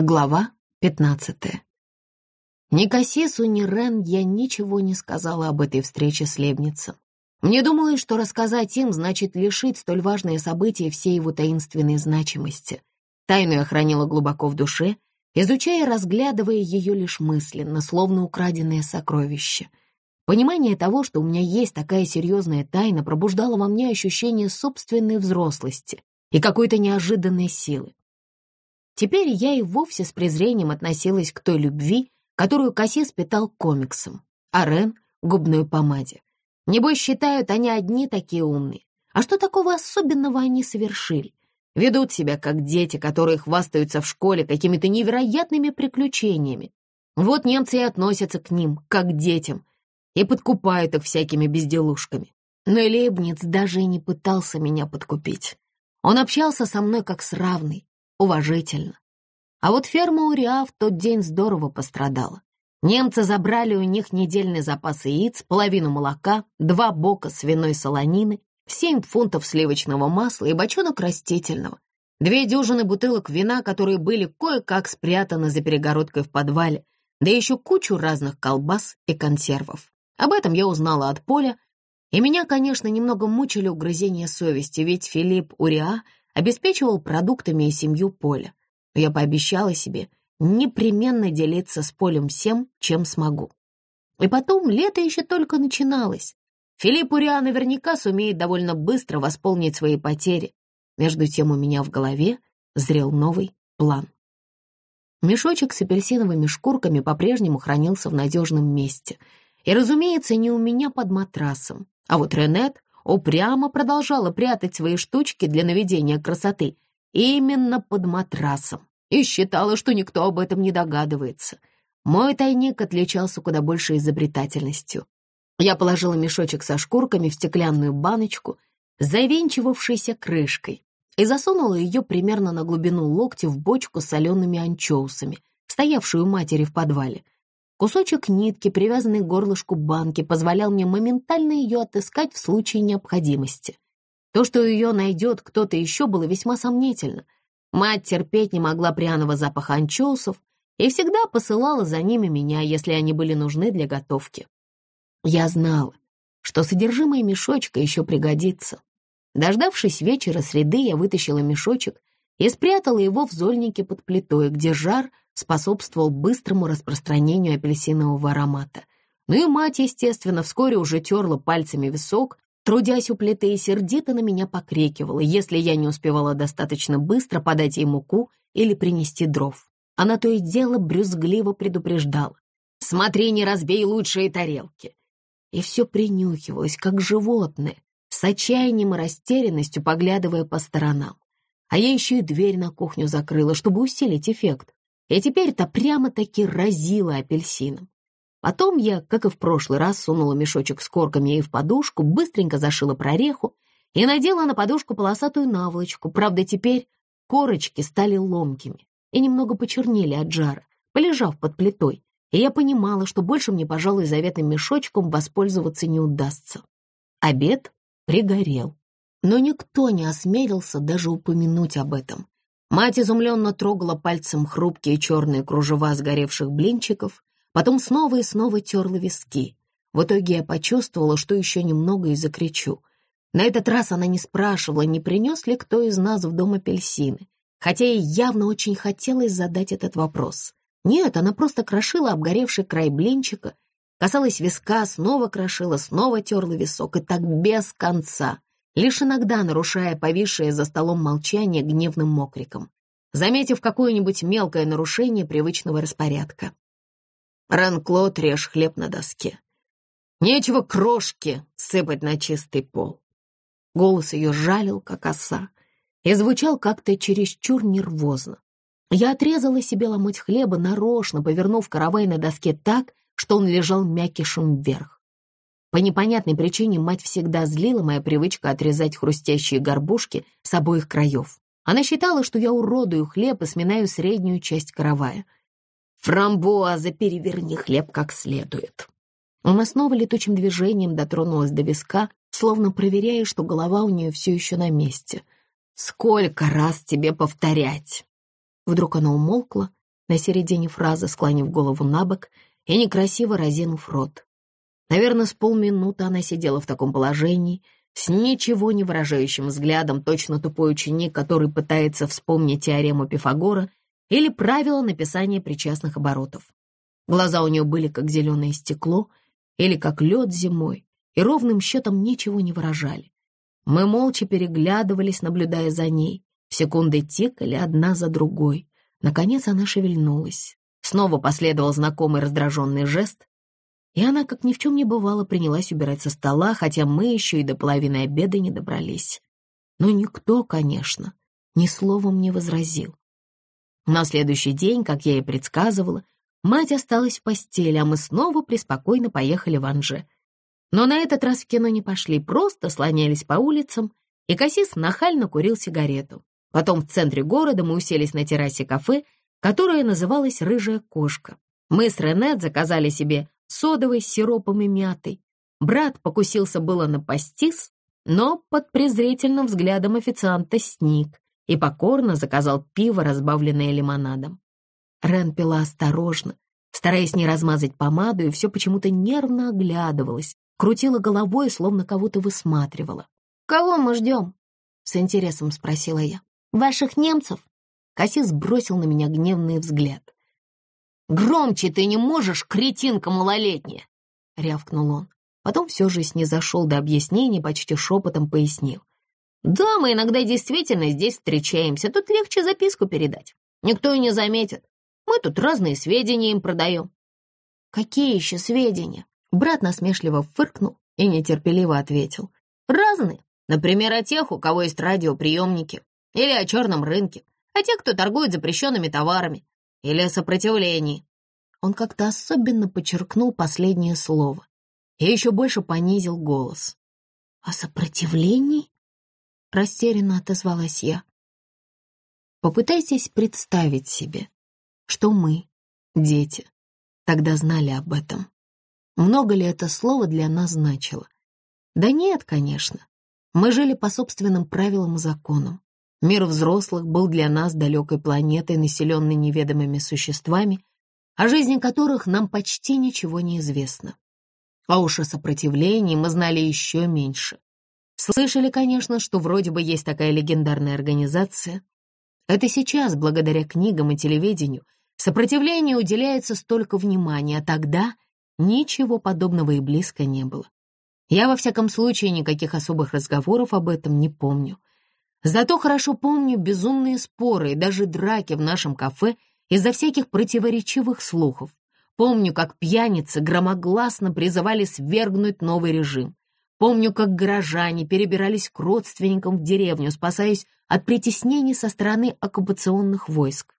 Глава пятнадцатая. Ни Кассису, ни Рен я ничего не сказала об этой встрече с Лебницем. Мне думалось, что рассказать им значит лишить столь важное событие всей его таинственной значимости. Тайну я хранила глубоко в душе, изучая и разглядывая ее лишь мысленно, словно украденное сокровище. Понимание того, что у меня есть такая серьезная тайна, пробуждало во мне ощущение собственной взрослости и какой-то неожиданной силы. Теперь я и вовсе с презрением относилась к той любви, которую Кассис питал комиксом, а Рен — губной помаде. Небось, считают, они одни такие умные. А что такого особенного они совершили? Ведут себя как дети, которые хвастаются в школе какими-то невероятными приключениями. Вот немцы и относятся к ним, как к детям, и подкупают их всякими безделушками. Но Лейбниц даже и не пытался меня подкупить. Он общался со мной как с равной, уважительно. А вот ферма Уриа в тот день здорово пострадала. Немцы забрали у них недельный запас яиц, половину молока, два бока свиной солонины, семь фунтов сливочного масла и бочонок растительного, две дюжины бутылок вина, которые были кое-как спрятаны за перегородкой в подвале, да еще кучу разных колбас и консервов. Об этом я узнала от Поля, и меня, конечно, немного мучили угрызения совести, ведь Филипп Уриа — обеспечивал продуктами и семью Поля. Я пообещала себе непременно делиться с Полем всем, чем смогу. И потом лето еще только начиналось. Филипп Уриа наверняка сумеет довольно быстро восполнить свои потери. Между тем у меня в голове зрел новый план. Мешочек с апельсиновыми шкурками по-прежнему хранился в надежном месте. И, разумеется, не у меня под матрасом. А вот Ренет упрямо продолжала прятать свои штучки для наведения красоты именно под матрасом и считала, что никто об этом не догадывается. Мой тайник отличался куда большей изобретательностью. Я положила мешочек со шкурками в стеклянную баночку, завинчивавшейся крышкой, и засунула ее примерно на глубину локтя в бочку с солеными анчоусами, стоявшую у матери в подвале — Кусочек нитки, привязанный к горлышку банки, позволял мне моментально ее отыскать в случае необходимости. То, что ее найдет кто-то еще, было весьма сомнительно. Мать терпеть не могла пряного запаха анчоусов и всегда посылала за ними меня, если они были нужны для готовки. Я знала, что содержимое мешочка еще пригодится. Дождавшись вечера среды, я вытащила мешочек и спрятала его в зольнике под плитой, где жар способствовал быстрому распространению апельсинового аромата. Ну и мать, естественно, вскоре уже терла пальцами висок, трудясь у плиты и сердито на меня покрикивала, если я не успевала достаточно быстро подать ей муку или принести дров. Она то и дело брюзгливо предупреждала. «Смотри, не разбей лучшие тарелки!» И все принюхивалось, как животное, с отчаянием и растерянностью поглядывая по сторонам. А я еще и дверь на кухню закрыла, чтобы усилить эффект и теперь-то прямо-таки разила апельсином. Потом я, как и в прошлый раз, сунула мешочек с корками ей в подушку, быстренько зашила прореху и надела на подушку полосатую наволочку. Правда, теперь корочки стали ломкими и немного почернели от жара, полежав под плитой, и я понимала, что больше мне, пожалуй, заветным мешочком воспользоваться не удастся. Обед пригорел, но никто не осмелился даже упомянуть об этом. Мать изумленно трогала пальцем хрупкие черные кружева сгоревших блинчиков, потом снова и снова терла виски. В итоге я почувствовала, что еще немного и закричу. На этот раз она не спрашивала, не принес ли кто из нас в дом апельсины, хотя ей явно очень хотелось задать этот вопрос. Нет, она просто крошила обгоревший край блинчика, касалась виска, снова крошила, снова терла висок, и так без конца лишь иногда нарушая повисшее за столом молчание гневным мокриком, заметив какое-нибудь мелкое нарушение привычного распорядка. Ранклот режь хлеб на доске. Нечего крошки сыпать на чистый пол. Голос ее жалил, как оса, и звучал как-то чересчур нервозно. Я отрезала себе ломоть хлеба, нарочно повернув каравай на доске так, что он лежал мякишем вверх. По непонятной причине мать всегда злила моя привычка отрезать хрустящие горбушки с обоих краев. Она считала, что я уродую хлеб и сминаю среднюю часть каравая. «Фрамбуаза, переверни хлеб как следует». Она снова летучим движением дотронулась до виска, словно проверяя, что голова у нее все еще на месте. «Сколько раз тебе повторять?» Вдруг она умолкла на середине фразы, склонив голову на бок и некрасиво разинув рот. Наверное, с полминуты она сидела в таком положении, с ничего не выражающим взглядом, точно тупой ученик, который пытается вспомнить теорему Пифагора или правила написания причастных оборотов. Глаза у нее были как зеленое стекло или как лед зимой, и ровным счетом ничего не выражали. Мы молча переглядывались, наблюдая за ней. Секунды тикали одна за другой. Наконец она шевельнулась. Снова последовал знакомый раздраженный жест, и она, как ни в чем не бывало, принялась убирать со стола, хотя мы еще и до половины обеда не добрались. Но никто, конечно, ни словом не возразил. На следующий день, как я и предсказывала, мать осталась в постели, а мы снова преспокойно поехали в Анже. Но на этот раз в кино не пошли, просто слонялись по улицам, и Кассис нахально курил сигарету. Потом в центре города мы уселись на террасе кафе, которое называлось «Рыжая кошка». Мы с Ренет заказали себе содовой сиропом и мятой. Брат покусился было на пастис, но под презрительным взглядом официанта сник и покорно заказал пиво, разбавленное лимонадом. Рен пила осторожно, стараясь не размазать помаду, и все почему-то нервно оглядывалась, крутила головой, словно кого-то высматривала. «Кого мы ждем?» — с интересом спросила я. «Ваших немцев?» Кассис бросил на меня гневный взгляд. «Громче ты не можешь, кретинка малолетняя!» — рявкнул он. Потом все же снизошел до объяснений, почти шепотом пояснил. «Да, мы иногда действительно здесь встречаемся, тут легче записку передать. Никто и не заметит. Мы тут разные сведения им продаем». «Какие еще сведения?» Брат насмешливо фыркнул и нетерпеливо ответил. «Разные. Например, о тех, у кого есть радиоприемники, или о черном рынке, о тех, кто торгует запрещенными товарами, или о сопротивлении». Он как-то особенно подчеркнул последнее слово и еще больше понизил голос. «О сопротивлении?» — растерянно отозвалась я. Попытайтесь представить себе, что мы, дети, тогда знали об этом. Много ли это слово для нас значило? Да нет, конечно. Мы жили по собственным правилам и законам. Мир взрослых был для нас далекой планетой, населенной неведомыми существами, о жизни которых нам почти ничего не известно. А уж о сопротивлении мы знали еще меньше. Слышали, конечно, что вроде бы есть такая легендарная организация. Это сейчас, благодаря книгам и телевидению, сопротивлению уделяется столько внимания, а тогда ничего подобного и близко не было. Я, во всяком случае, никаких особых разговоров об этом не помню. Зато хорошо помню безумные споры и даже драки в нашем кафе из-за всяких противоречивых слухов. Помню, как пьяницы громогласно призывали свергнуть новый режим. Помню, как горожане перебирались к родственникам в деревню, спасаясь от притеснений со стороны оккупационных войск.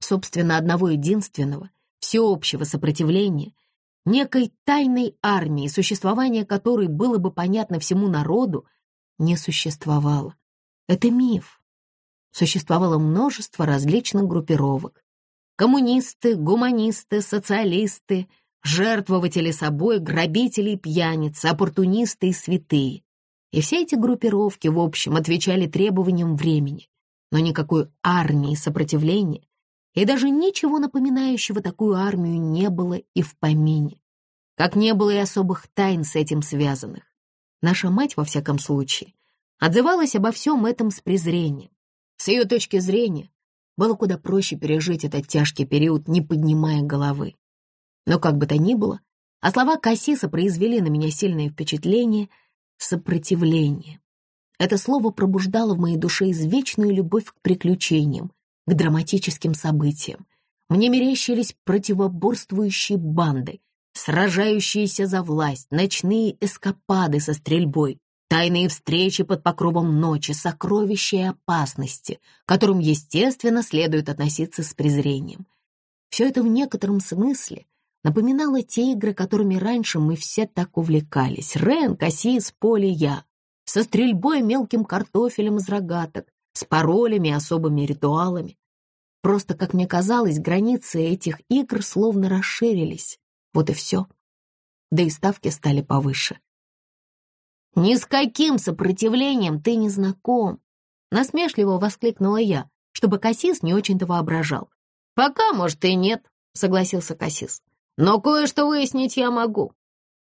Собственно, одного единственного, всеобщего сопротивления, некой тайной армии, существование которой было бы понятно всему народу, не существовало. Это миф. Существовало множество различных группировок. Коммунисты, гуманисты, социалисты, жертвователи собой, грабители и пьяницы, оппортунисты и святые. И все эти группировки, в общем, отвечали требованиям времени, но никакой армии сопротивления и даже ничего напоминающего такую армию не было и в помине. Как не было и особых тайн с этим связанных. Наша мать, во всяком случае, отзывалась обо всем этом с презрением. С ее точки зрения, было куда проще пережить этот тяжкий период, не поднимая головы. Но как бы то ни было, а слова Кассиса произвели на меня сильное впечатление — сопротивление. Это слово пробуждало в моей душе извечную любовь к приключениям, к драматическим событиям. Мне мерещились противоборствующие банды, сражающиеся за власть, ночные эскапады со стрельбой, Тайные встречи под покровом ночи, сокровища и опасности, к которым, естественно, следует относиться с презрением. Все это в некотором смысле напоминало те игры, которыми раньше мы все так увлекались. Рен, Кассис, Поле, я. Со стрельбой мелким картофелем из рогаток, с паролями и особыми ритуалами. Просто, как мне казалось, границы этих игр словно расширились. Вот и все. Да и ставки стали повыше. «Ни с каким сопротивлением ты не знаком!» Насмешливо воскликнула я, чтобы Кассис не очень-то воображал. «Пока, может, и нет», — согласился Кассис. «Но кое-что выяснить я могу.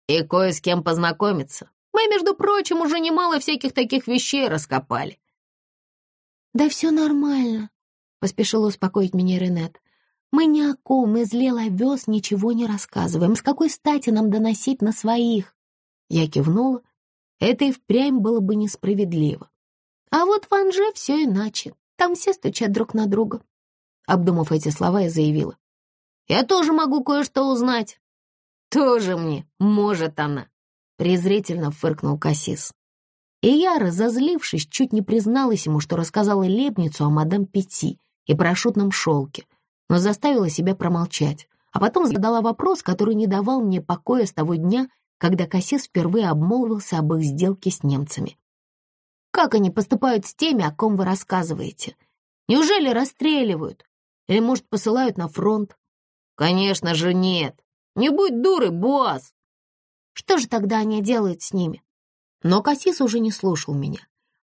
И кое с кем познакомиться. Мы, между прочим, уже немало всяких таких вещей раскопали». «Да все нормально», — поспешила успокоить меня Ренет. «Мы ни о ком из Лел овес ничего не рассказываем. С какой стати нам доносить на своих?» Я кивнула. Это и впрямь было бы несправедливо. А вот в Анже все иначе. Там все стучат друг на друга. Обдумав эти слова, я заявила. «Я тоже могу кое-что узнать». «Тоже мне, может она», — презрительно фыркнул Кассис. И я, разозлившись, чуть не призналась ему, что рассказала Лебницу о мадам Пяти и парашютном шелке, но заставила себя промолчать, а потом задала вопрос, который не давал мне покоя с того дня, когда Кассис впервые обмолвился об их сделке с немцами. «Как они поступают с теми, о ком вы рассказываете? Неужели расстреливают? Или, может, посылают на фронт?» «Конечно же нет. Не будь дурой, Боас!» «Что же тогда они делают с ними?» Но Кассис уже не слушал меня.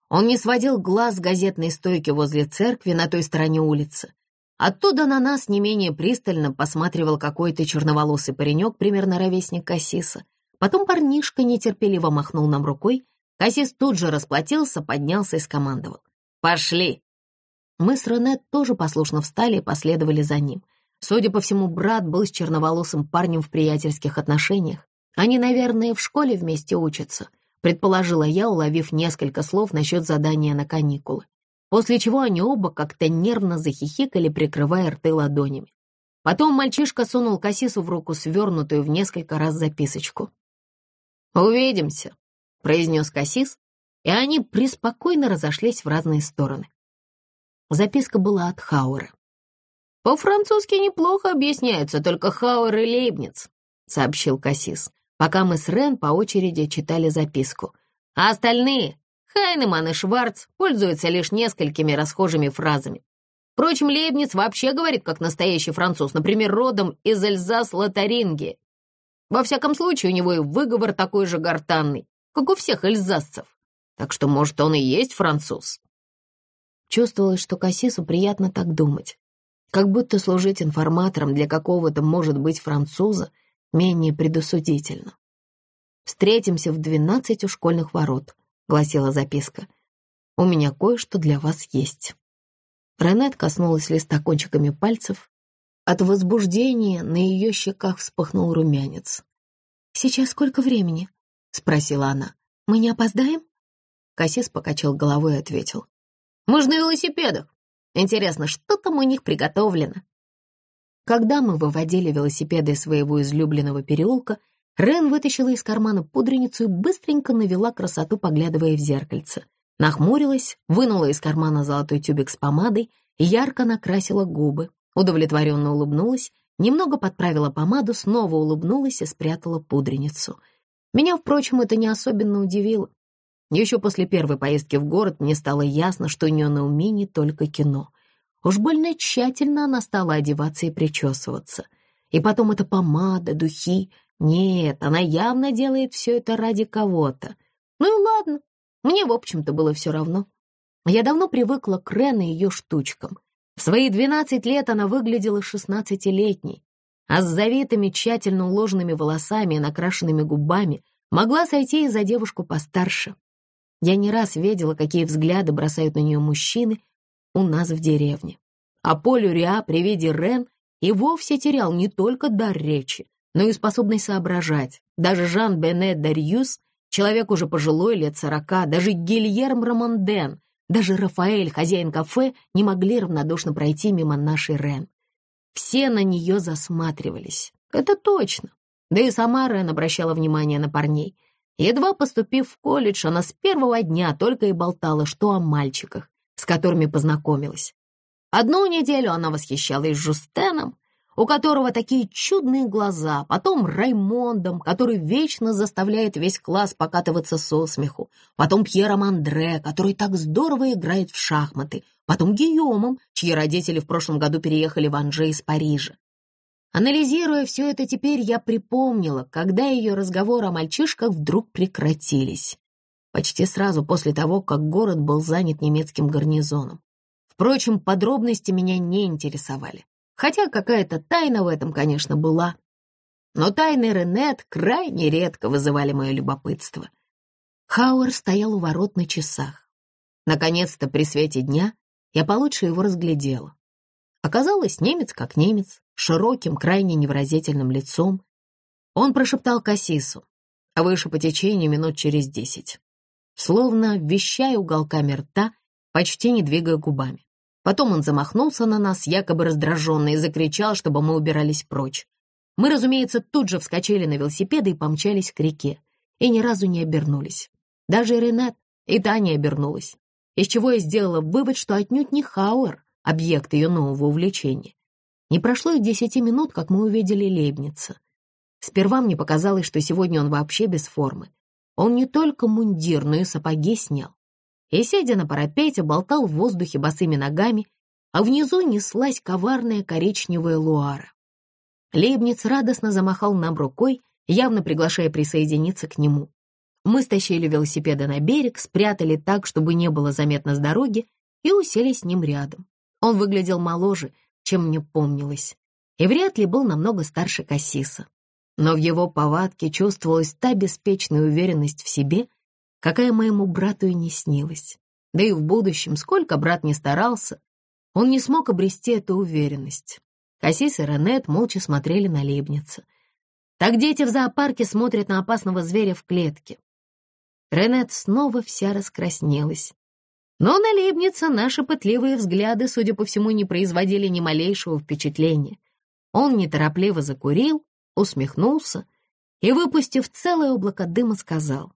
Он не сводил глаз с газетной стойки возле церкви на той стороне улицы. Оттуда на нас не менее пристально посматривал какой-то черноволосый паренек, примерно ровесник Кассиса. Потом парнишка нетерпеливо махнул нам рукой. Кассис тут же расплатился, поднялся и скомандовал. «Пошли!» Мы с Рене тоже послушно встали и последовали за ним. Судя по всему, брат был с черноволосым парнем в приятельских отношениях. Они, наверное, в школе вместе учатся, предположила я, уловив несколько слов насчет задания на каникулы. После чего они оба как-то нервно захихикали, прикрывая рты ладонями. Потом мальчишка сунул Кассису в руку свернутую в несколько раз записочку. «Увидимся», — произнес Кассис, и они преспокойно разошлись в разные стороны. Записка была от Хауэра. «По-французски неплохо объясняются только Хауэр и Лейбниц», — сообщил Кассис, пока мы с Рен по очереди читали записку. «А остальные, Хайнеман и Шварц, пользуются лишь несколькими расхожими фразами. Впрочем, Лейбниц вообще говорит как настоящий француз, например, родом из Эльзас-Лотарингии. Во всяком случае, у него и выговор такой же гортанный, как у всех эльзасцев. Так что, может, он и есть француз. Чувствовалось, что Кассису приятно так думать. Как будто служить информатором для какого-то, может быть, француза менее предусудительно. «Встретимся в двенадцать у школьных ворот», — гласила записка. «У меня кое-что для вас есть». Ренет коснулась листа кончиками пальцев, от возбуждения на ее щеках вспыхнул румянец. «Сейчас сколько времени?» — спросила она. «Мы не опоздаем?» Кассис покачал головой и ответил. «Мы же на велосипедах. Интересно, что там у них приготовлено?» Когда мы выводили велосипеды из своего излюбленного переулка, Рен вытащила из кармана пудреницу и быстренько навела красоту, поглядывая в зеркальце. Нахмурилась, вынула из кармана золотой тюбик с помадой и ярко накрасила губы, Удовлетворенно улыбнулась, немного подправила помаду, снова улыбнулась и спрятала пудреницу. Меня, впрочем, это не особенно удивило. Еще после первой поездки в город мне стало ясно, что у нее на уме не только кино. Уж больно тщательно она стала одеваться и причесываться. И потом эта помада, духи. Нет, она явно делает все это ради кого-то. Ну и ладно, мне, в общем-то, было все равно. Я давно привыкла к Рен и ее штучкам. В свои двенадцать лет она выглядела шестнадцатилетней, а с завитыми, тщательно уложенными волосами и накрашенными губами могла сойти и за девушку постарше. Я не раз видела, какие взгляды бросают на нее мужчины у нас в деревне. А Полю Риа при виде Рен и вовсе терял не только дар речи, но и способность соображать. Даже Жан-Бене Дарьюс, человек уже пожилой, лет сорока, даже Гильерм Романден, даже Рафаэль, хозяин кафе, не могли равнодушно пройти мимо нашей Рен. Все на нее засматривались. Это точно. Да и сама Рен обращала внимание на парней. Едва поступив в колледж, она с первого дня только и болтала, что о мальчиках, с которыми познакомилась. Одну неделю она восхищалась Жустеном, у которого такие чудные глаза, потом Раймондом, который вечно заставляет весь класс покатываться со смеху, потом Пьером Андре, который так здорово играет в шахматы, потом Гийомом, чьи родители в прошлом году переехали в Анже из Парижа. Анализируя все это теперь, я припомнила, когда ее разговоры о мальчишках вдруг прекратились. Почти сразу после того, как город был занят немецким гарнизоном. Впрочем, подробности меня не интересовали. Хотя какая-то тайна в этом, конечно, была. Но тайны Ренет крайне редко вызывали мое любопытство. Хауэр стоял у ворот на часах. Наконец-то при свете дня я получше его разглядела. Оказалось, немец как немец, широким, крайне невыразительным лицом. Он прошептал Кассису, а выше по течению минут через десять, словно вещая уголками рта, почти не двигая губами. Потом он замахнулся на нас, якобы раздраженно, и закричал, чтобы мы убирались прочь. Мы, разумеется, тут же вскочили на велосипеды и помчались к реке, и ни разу не обернулись. Даже Ренат и та не обернулась, из чего я сделала вывод, что отнюдь не Хауэр — объект ее нового увлечения. Не прошло и десяти минут, как мы увидели Лейбница. Сперва мне показалось, что сегодня он вообще без формы. Он не только мундир, но и сапоги снял и, сидя на парапете, болтал в воздухе босыми ногами, а внизу неслась коварная коричневая луара. Лейбниц радостно замахал нам рукой, явно приглашая присоединиться к нему. Мы стащили велосипеды на берег, спрятали так, чтобы не было заметно с дороги, и уселись с ним рядом. Он выглядел моложе, чем мне помнилось, и вряд ли был намного старше Кассиса. Но в его повадке чувствовалась та беспечная уверенность в себе, какая моему брату и не снилась. Да и в будущем, сколько брат не старался, он не смог обрести эту уверенность. Кассис и Ренет молча смотрели на Лейбница. Так дети в зоопарке смотрят на опасного зверя в клетке. Ренет снова вся раскраснелась. Но на Лейбница наши пытливые взгляды, судя по всему, не производили ни малейшего впечатления. Он неторопливо закурил, усмехнулся и, выпустив целое облако дыма, сказал.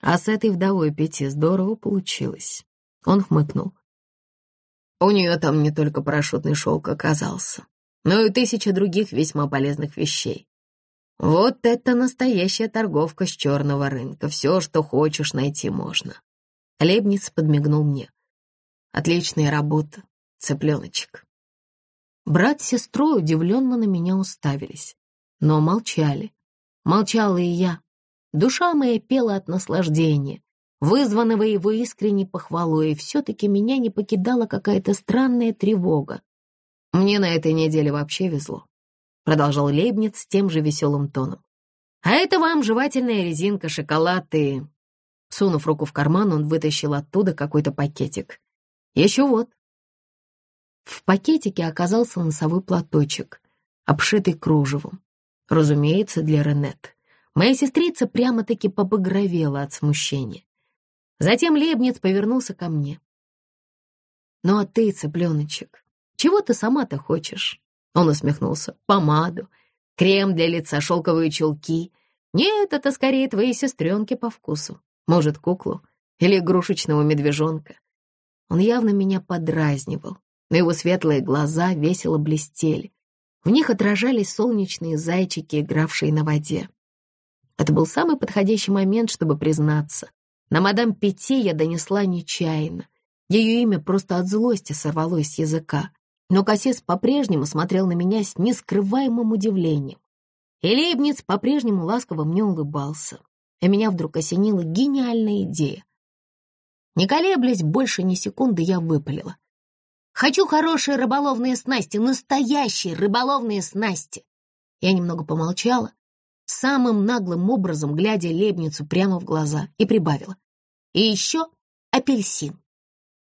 А с этой вдовой Пяти здорово получилось. Он хмыкнул. У нее там не только парашютный шелк оказался, но и тысяча других весьма полезных вещей. Вот это настоящая торговка с черного рынка. Все, что хочешь, найти можно. Лебниц подмигнул мне. Отличная работа, цыпленочек. Брат с сестрой удивленно на меня уставились, но молчали. Молчала и я, Душа моя пела от наслаждения, вызванного его искренней похвалой, и все-таки меня не покидала какая-то странная тревога. «Мне на этой неделе вообще везло», — продолжал Лейбниц тем же веселым тоном. «А это вам жевательная резинка, шоколад и...» Сунув руку в карман, он вытащил оттуда какой-то пакетик. «Еще вот». В пакетике оказался носовой платочек, обшитый кружевом. Разумеется, для Ренет. Моя сестрица прямо-таки побагровела от смущения. Затем Лебниц повернулся ко мне. «Ну а ты, цыпленочек, чего ты сама-то хочешь?» Он усмехнулся. «Помаду, крем для лица, шелковые чулки. Нет, это скорее твоей сестренки по вкусу. Может, куклу или игрушечного медвежонка». Он явно меня подразнивал, но его светлые глаза весело блестели. В них отражались солнечные зайчики, игравшие на воде. Это был самый подходящий момент, чтобы признаться. На мадам Пяти я донесла нечаянно. Ее имя просто от злости сорвалось с языка. Но Кассис по-прежнему смотрел на меня с нескрываемым удивлением. И Лейбниц по-прежнему ласково мне улыбался. И меня вдруг осенила гениальная идея. Не колеблясь больше ни секунды, я выпалила. «Хочу хорошие рыболовные снасти, настоящие рыболовные снасти!» Я немного помолчала, самым наглым образом глядя Лебницу прямо в глаза, и прибавила. «И еще апельсин».